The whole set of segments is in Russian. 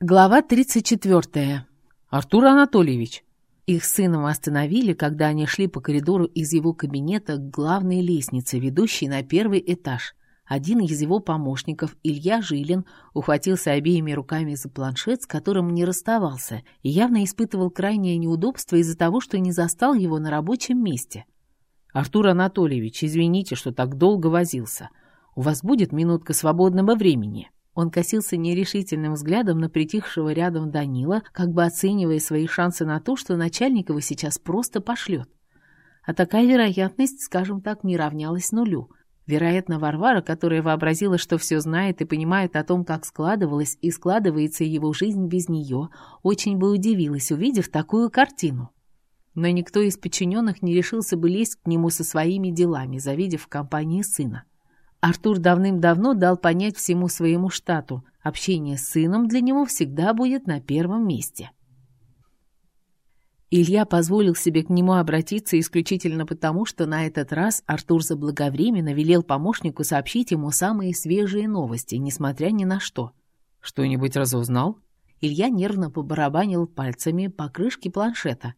Глава 34. «Артур Анатольевич!» Их сыном остановили, когда они шли по коридору из его кабинета к главной лестнице, ведущей на первый этаж. Один из его помощников, Илья Жилин, ухватился обеими руками за планшет, с которым не расставался, и явно испытывал крайнее неудобство из-за того, что не застал его на рабочем месте. «Артур Анатольевич, извините, что так долго возился. У вас будет минутка свободного времени?» Он косился нерешительным взглядом на притихшего рядом Данила, как бы оценивая свои шансы на то, что начальник его сейчас просто пошлет. А такая вероятность, скажем так, не равнялась нулю. Вероятно, Варвара, которая вообразила, что все знает и понимает о том, как складывалась и складывается его жизнь без нее, очень бы удивилась, увидев такую картину. Но никто из подчиненных не решился бы лезть к нему со своими делами, завидев в компании сына. Артур давным-давно дал понять всему своему штату, общение с сыном для него всегда будет на первом месте. Илья позволил себе к нему обратиться исключительно потому, что на этот раз Артур заблаговременно велел помощнику сообщить ему самые свежие новости, несмотря ни на что. «Что-нибудь разузнал?» Илья нервно побарабанил пальцами по крышке планшета.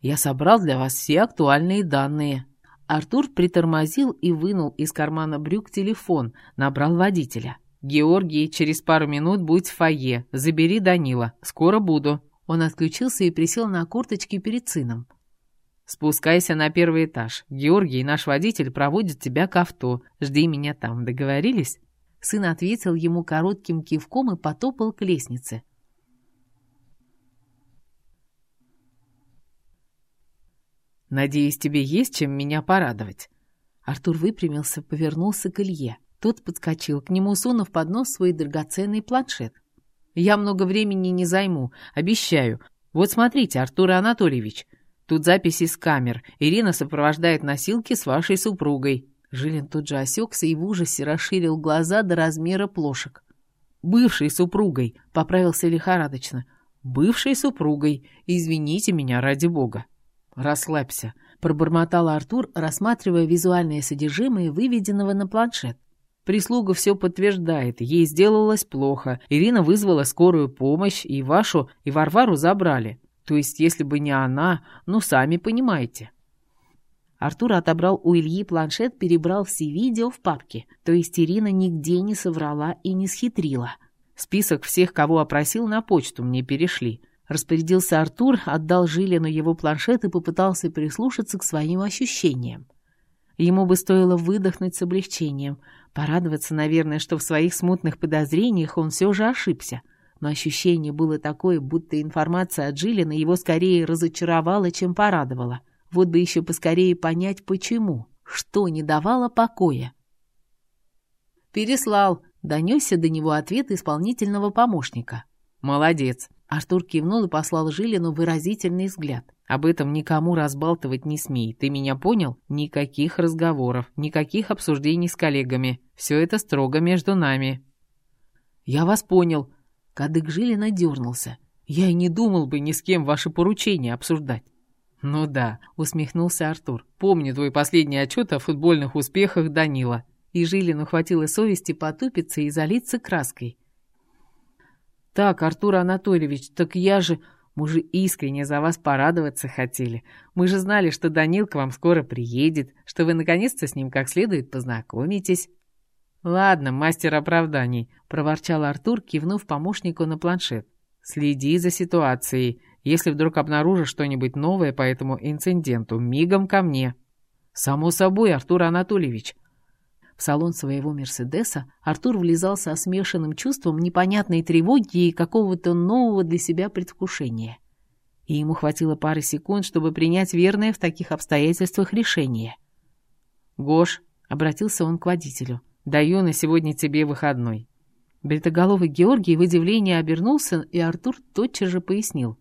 «Я собрал для вас все актуальные данные». Артур притормозил и вынул из кармана брюк телефон, набрал водителя. «Георгий, через пару минут будь в фойе. Забери Данила. Скоро буду». Он отключился и присел на корточки перед сыном. «Спускайся на первый этаж. Георгий, наш водитель, проводит тебя к авто. Жди меня там. Договорились?» Сын ответил ему коротким кивком и потопал к лестнице. Надеюсь, тебе есть чем меня порадовать». Артур выпрямился, повернулся к Илье. Тот подскочил к нему, сунув под нос свой драгоценный планшет. «Я много времени не займу, обещаю. Вот смотрите, Артур Анатольевич, тут записи с камер. Ирина сопровождает носилки с вашей супругой». Жилин тут же осекся и в ужасе расширил глаза до размера плошек. «Бывшей супругой», — поправился лихорадочно. «Бывшей супругой. Извините меня, ради бога». «Расслабься», — пробормотал Артур, рассматривая визуальное содержимое выведенного на планшет. Прислуга все подтверждает, ей сделалось плохо. Ирина вызвала скорую помощь, и вашу, и Варвару забрали. То есть, если бы не она, ну, сами понимаете. Артур отобрал у Ильи планшет, перебрал все видео в папке. То есть Ирина нигде не соврала и не схитрила. Список всех, кого опросил, на почту мне перешли. Распорядился Артур, отдал Жилину его планшет и попытался прислушаться к своим ощущениям. Ему бы стоило выдохнуть с облегчением, порадоваться, наверное, что в своих смутных подозрениях он все же ошибся. Но ощущение было такое, будто информация от Жилина его скорее разочаровала, чем порадовала. Вот бы еще поскорее понять, почему, что не давало покоя. «Переслал», — донесся до него ответ исполнительного помощника. «Молодец», Артур кивнул и послал Жилину выразительный взгляд. «Об этом никому разбалтывать не смей, ты меня понял? Никаких разговоров, никаких обсуждений с коллегами. Все это строго между нами». «Я вас понял». Кадык Жилина дернулся. «Я и не думал бы ни с кем ваши поручения обсуждать». «Ну да», — усмехнулся Артур. «Помню твой последний отчет о футбольных успехах Данила». И Жилину хватило совести потупиться и залиться краской. «Так, Артур Анатольевич, так я же... Мы же искренне за вас порадоваться хотели. Мы же знали, что Данил к вам скоро приедет, что вы наконец-то с ним как следует познакомитесь». «Ладно, мастер оправданий», — проворчал Артур, кивнув помощнику на планшет. «Следи за ситуацией. Если вдруг обнаружишь что-нибудь новое по этому инциденту, мигом ко мне». «Само собой, Артур Анатольевич», в салон своего «Мерседеса» Артур влезал со смешанным чувством непонятной тревоги и какого-то нового для себя предвкушения. И ему хватило пары секунд, чтобы принять верное в таких обстоятельствах решение. «Гош», — обратился он к водителю, — «даю на сегодня тебе выходной». Бритоголовый Георгий в удивлении обернулся, и Артур тотчас же пояснил.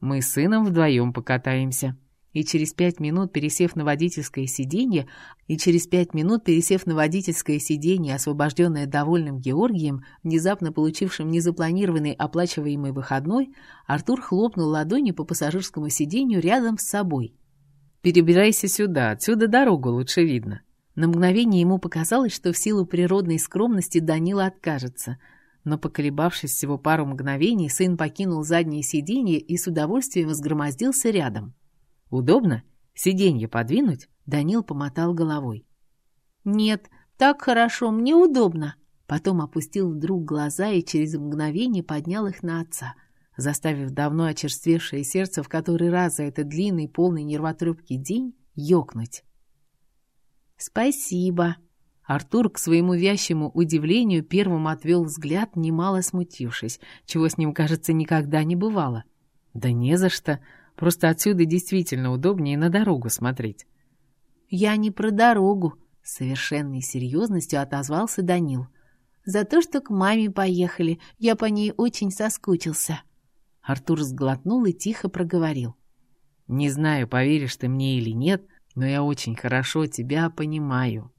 «Мы с сыном вдвоем покатаемся» и через пять минут, пересев на водительское сиденье, и через пять минут, пересев на водительское сиденье, освобожденное довольным Георгием, внезапно получившим незапланированный оплачиваемый выходной, Артур хлопнул ладонью по пассажирскому сиденью рядом с собой. «Перебирайся сюда, отсюда дорогу лучше видно». На мгновение ему показалось, что в силу природной скромности Данила откажется, Но, поколебавшись всего пару мгновений, сын покинул заднее сиденье и с удовольствием возгромоздился рядом. «Удобно? Сиденье подвинуть?» Данил помотал головой. «Нет, так хорошо, мне удобно». Потом опустил вдруг глаза и через мгновение поднял их на отца, заставив давно очерствевшее сердце в который раз за этот длинный, полный нервотрепки день ёкнуть. «Спасибо». Артур, к своему вящему удивлению, первым отвел взгляд, немало смутившись, чего с ним, кажется, никогда не бывало. «Да не за что. Просто отсюда действительно удобнее на дорогу смотреть». «Я не про дорогу», — совершенной серьезностью отозвался Данил. «За то, что к маме поехали. Я по ней очень соскучился». Артур сглотнул и тихо проговорил. «Не знаю, поверишь ты мне или нет, но я очень хорошо тебя понимаю».